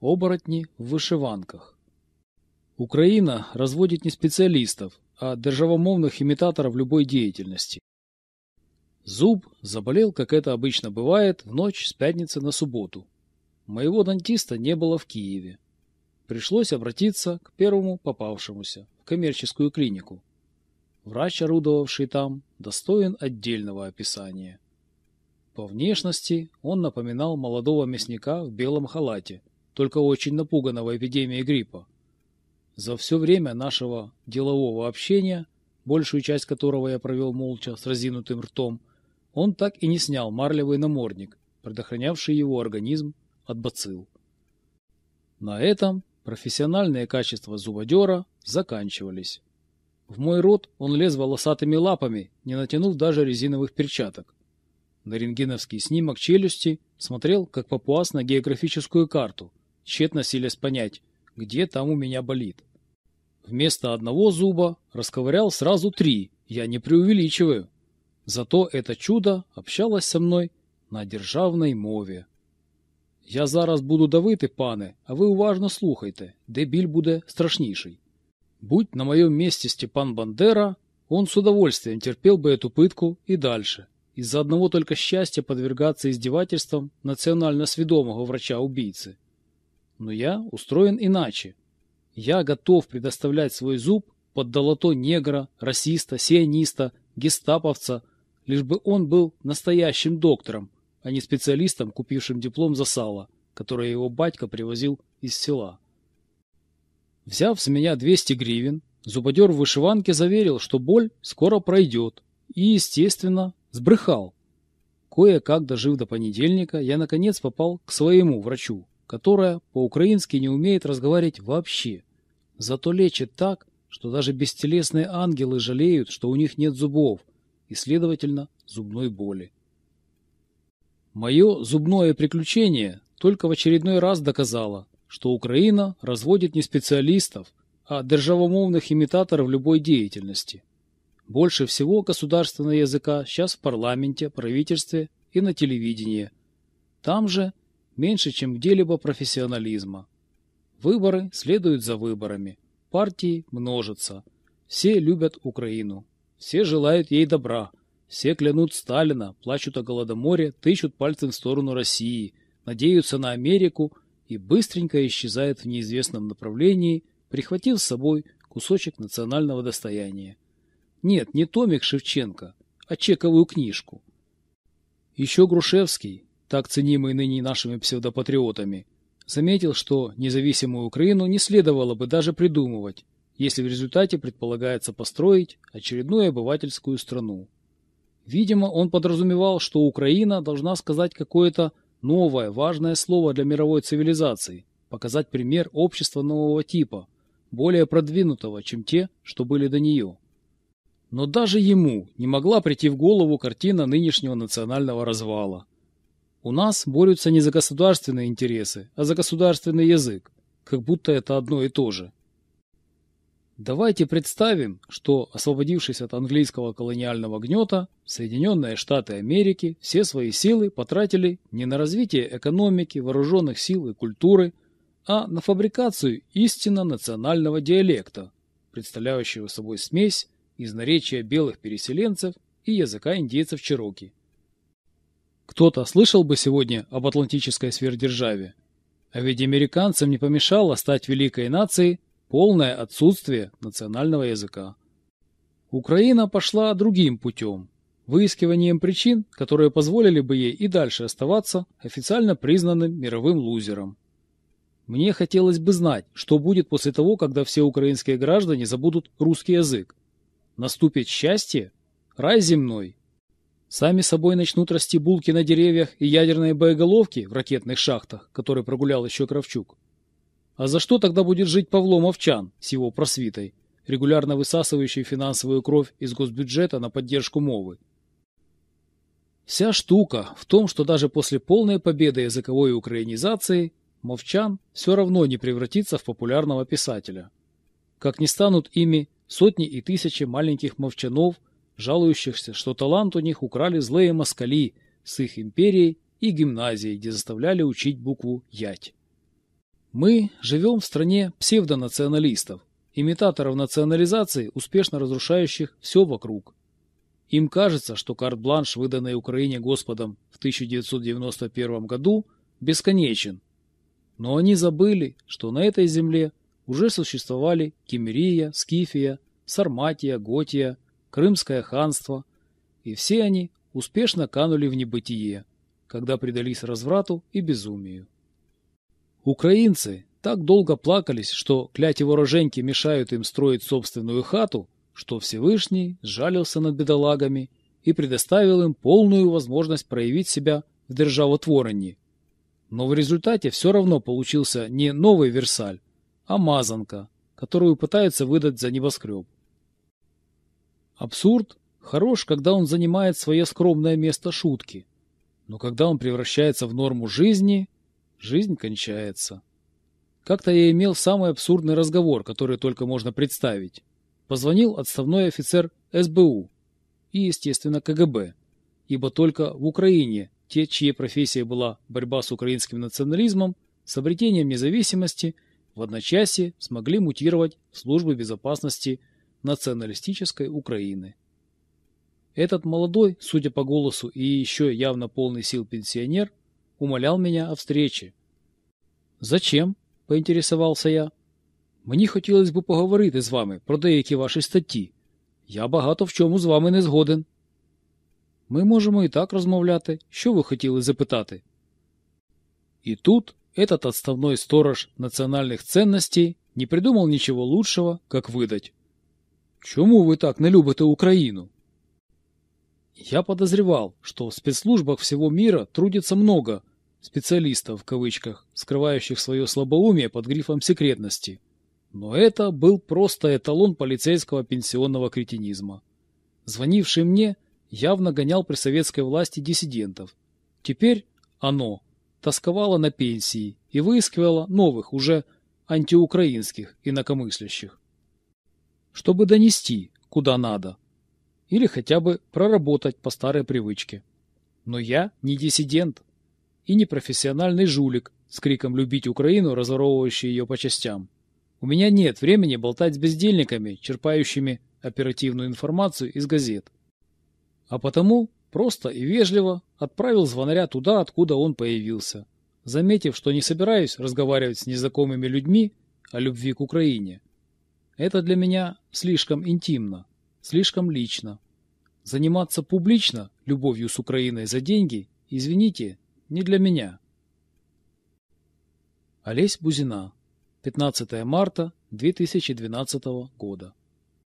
Оборотни в вышиванках. Украина разводит не специалистов, а державомовных имитаторов любой деятельности. Зуб заболел, как это обычно бывает, в ночь с пятницы на субботу. Моего дантиста не было в Киеве. Пришлось обратиться к первому попавшемуся, в коммерческую клинику. Врач, орудовавший там, достоин отдельного описания. По внешности он напоминал молодого мясника в белом халате, только очень напуганного эпидемией гриппа. За все время нашего делового общения, большую часть которого я провел молча с разинутым ртом, он так и не снял марлевый намордник, предохранявший его организм от бацилл. На этом профессиональные качества зубодера заканчивались. В мой рот он лез волосатыми лапами, не натянув даже резиновых перчаток. На рентгеновский снимок челюсти смотрел, как папуас на географическую карту, тщетно силясь понять, где там у меня болит. Вместо одного зуба расковырял сразу три, я не преувеличиваю. Зато это чудо общалось со мной на державной мові. Я зараз буду давити, пане, а ви уважно слухайте, де біль буде страшнейший. Будь на моем месте Степан Бандера, он с удовольствием терпел бы эту пытку и дальше. Из-за одного только счастья подвергаться издевательствам национально сведомого врача-убийцы. Но я устроен иначе. Я готов предоставлять свой зуб под долото негра, расиста, сиониста, гестаповца, лишь бы он был настоящим доктором, а не специалистом, купившим диплом за сало, которое его батька привозил из села. Взяв с меня 200 гривен, зубодер в вышиванке заверил, что боль скоро пройдет, и, естественно, сбрехал. Кое-как дожив до понедельника, я наконец попал к своему врачу, которая по-украински не умеет разговаривать вообще. Зато лечит так, что даже бестелесные ангелы жалеют, что у них нет зубов и, следовательно, зубной боли. Мое зубное приключение только в очередной раз доказало, что Украина разводит не специалистов, а державомовных имитаторов любой деятельности. Больше всего государственного языка сейчас в парламенте, правительстве и на телевидении. Там же меньше, чем где-либо профессионализма. Выборы следуют за выборами. Партии множатся. Все любят Украину. Все желают ей добра. Все клянут Сталина, плачут о Голодоморе, тычут пальцем в сторону России, надеются на Америку и быстренько исчезают в неизвестном направлении, прихватив с собой кусочек национального достояния. Нет, не томик Шевченко, а чековую книжку. Еще Грушевский, так ценимый ныне нашими псевдопатриотами, заметил, что независимую Украину не следовало бы даже придумывать, если в результате предполагается построить очередную обывательскую страну. Видимо, он подразумевал, что Украина должна сказать какое-то новое, важное слово для мировой цивилизации, показать пример общества нового типа, более продвинутого, чем те, что были до нее. Но даже ему не могла прийти в голову картина нынешнего национального развала. У нас борются не за государственные интересы, а за государственный язык, как будто это одно и то же. Давайте представим, что, освободившись от английского колониального гнета, Соединенные Штаты Америки все свои силы потратили не на развитие экономики, вооруженных сил и культуры, а на фабрикацию истинно национального диалекта, представляющего собой смесь из наречия белых переселенцев и языка индейцев Чироки. Кто-то слышал бы сегодня об атлантической сверхдержаве. А ведь американцам не помешало стать великой нацией полное отсутствие национального языка. Украина пошла другим путем, выискиванием причин, которые позволили бы ей и дальше оставаться официально признанным мировым лузером. Мне хотелось бы знать, что будет после того, когда все украинские граждане забудут русский язык. Наступит счастье? Рай земной? Сами собой начнут расти булки на деревьях и ядерные боеголовки в ракетных шахтах, которые прогулял еще Кравчук. А за что тогда будет жить Павло Мовчан с его просвитой, регулярно высасывающий финансовую кровь из госбюджета на поддержку мовы? Вся штука в том, что даже после полной победы языковой украинизации Мовчан все равно не превратится в популярного писателя. Как не станут ими сотни и тысячи маленьких мовчанов – жалующихся, что талант у них украли злые москали с их империей и гимназией, где заставляли учить букву «ять». Мы живем в стране псевдонационалистов, имитаторов национализации, успешно разрушающих все вокруг. Им кажется, что карт-бланш, выданный Украине Господом в 1991 году, бесконечен. Но они забыли, что на этой земле уже существовали Кемерия, Скифия, Сарматия, Готия, Крымское ханство, и все они успешно канули в небытие, когда предались разврату и безумию. Украинцы так долго плакались, что кляти вороженьки мешают им строить собственную хату, что Всевышний сжалился над бедолагами и предоставил им полную возможность проявить себя в державотворении. Но в результате все равно получился не новый Версаль, а мазанка, которую пытаются выдать за небоскреб. Абсурд хорош, когда он занимает свое скромное место шутки, но когда он превращается в норму жизни, жизнь кончается. Как-то я имел самый абсурдный разговор, который только можно представить. Позвонил отставной офицер СБУ и, естественно, КГБ, ибо только в Украине те, чьей профессия была борьба с украинским национализмом, с обретением независимости, в одночасье смогли мутировать службы безопасности националистической Украины. Этот молодой, судя по голосу и еще явно полный сил пенсионер, умолял меня о встрече. «Зачем?» – поинтересовался я. «Мені хотілося б поговорити з вами про деякі ваші статті. Я багато в чому з вами не згоден». Ми можемо і так розмовляти. Що ви хотіли запитати? И тут этот отставной сторож национальных ценностей не придумал ничего лучшего, как выдать. Чому вы так не любите Украину? Я подозревал, что в спецслужбах всего мира трудится много специалистов в кавычках, скрывающих свое слабоумие под грифом секретности. Но это был просто эталон полицейского пенсионного кретинизма. Звонивший мне явно гонял при советской власти диссидентов. Теперь оно тосковало на пенсии и выискивало новых, уже антиукраинских инакомыслящих. Чтобы донести, куда надо. Или хотя бы проработать по старой привычке. Но я не диссидент и не профессиональный жулик с криком «любить Украину», разворовывающий ее по частям. У меня нет времени болтать с бездельниками, черпающими оперативную информацию из газет а потому просто и вежливо отправил звонаря туда, откуда он появился, заметив, что не собираюсь разговаривать с незнакомыми людьми о любви к Украине. Это для меня слишком интимно, слишком лично. Заниматься публично любовью с Украиной за деньги, извините, не для меня. Олесь Бузина. 15 марта 2012 года.